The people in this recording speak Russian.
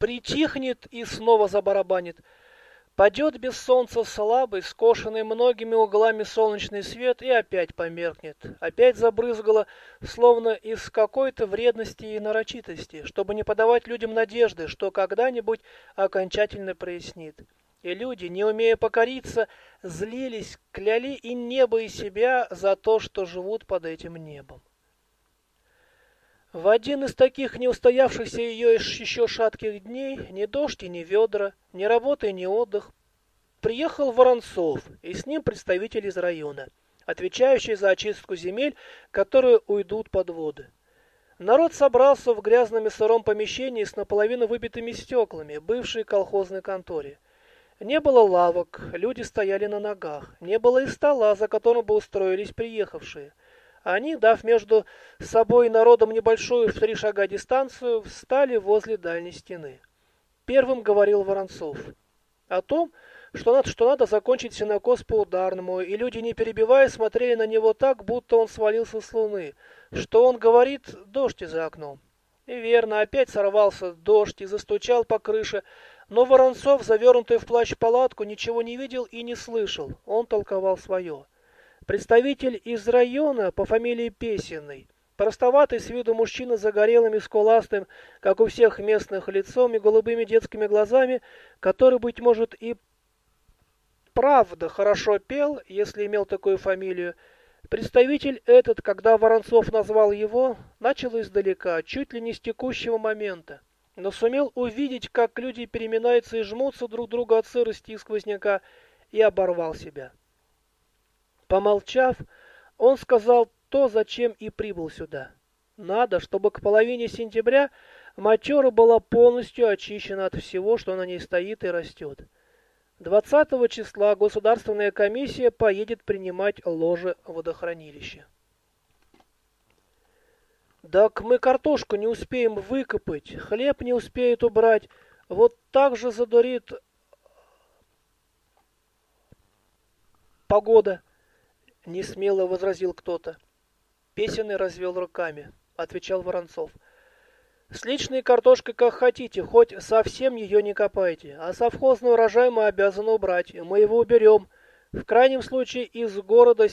притихнет и снова забарабанит. Падет без солнца слабый, скошенный многими углами солнечный свет и опять померкнет. Опять забрызгало, словно из какой-то вредности и нарочитости, чтобы не подавать людям надежды, что когда-нибудь окончательно прояснит. И люди, не умея покориться, злились, кляли и небо, и себя за то, что живут под этим небом. В один из таких неустоявшихся ее еще шатких дней ни дождь и ни ведра, ни работа и ни отдых. Приехал Воронцов, и с ним представитель из района, отвечающий за очистку земель, которые уйдут под воды. Народ собрался в грязном и сыром помещении с наполовину выбитыми стеклами, бывшей колхозной конторе. Не было лавок, люди стояли на ногах, не было и стола, за которым бы устроились приехавшие. Они, дав между собой и народом небольшую в три шага дистанцию, встали возле дальней стены. Первым говорил Воронцов о том, что надо, что надо закончить синокос по ударному, и люди, не перебивая, смотрели на него так, будто он свалился с луны. Что он говорит, дождь за окном. И верно, опять сорвался дождь и застучал по крыше, но Воронцов, завернутый в плащ палатку, ничего не видел и не слышал. Он толковал свое. Представитель из района по фамилии Песенный. Простоватый с виду мужчина с загорелым и скуластым, как у всех местных, лицом и голубыми детскими глазами, который, быть может, и правда хорошо пел, если имел такую фамилию. Представитель этот, когда Воронцов назвал его, начал издалека, чуть ли не с текущего момента, но сумел увидеть, как люди переминаются и жмутся друг друга от сырости и сквозняка, и оборвал себя. Помолчав, он сказал то, зачем и прибыл сюда. Надо, чтобы к половине сентября Мачора была полностью очищена от всего, что на ней стоит и растет. 20 числа Государственная комиссия поедет принимать ложе водохранилища. Так мы картошку не успеем выкопать, хлеб не успеют убрать. Вот так же задурит погода. — несмело возразил кто-то. Песенный развел руками, — отвечал Воронцов. С личной картошкой как хотите, хоть совсем ее не копайте, а совхозный урожай мы обязаны убрать, мы его уберем. В крайнем случае из города